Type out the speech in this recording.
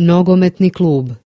Nogometni klub.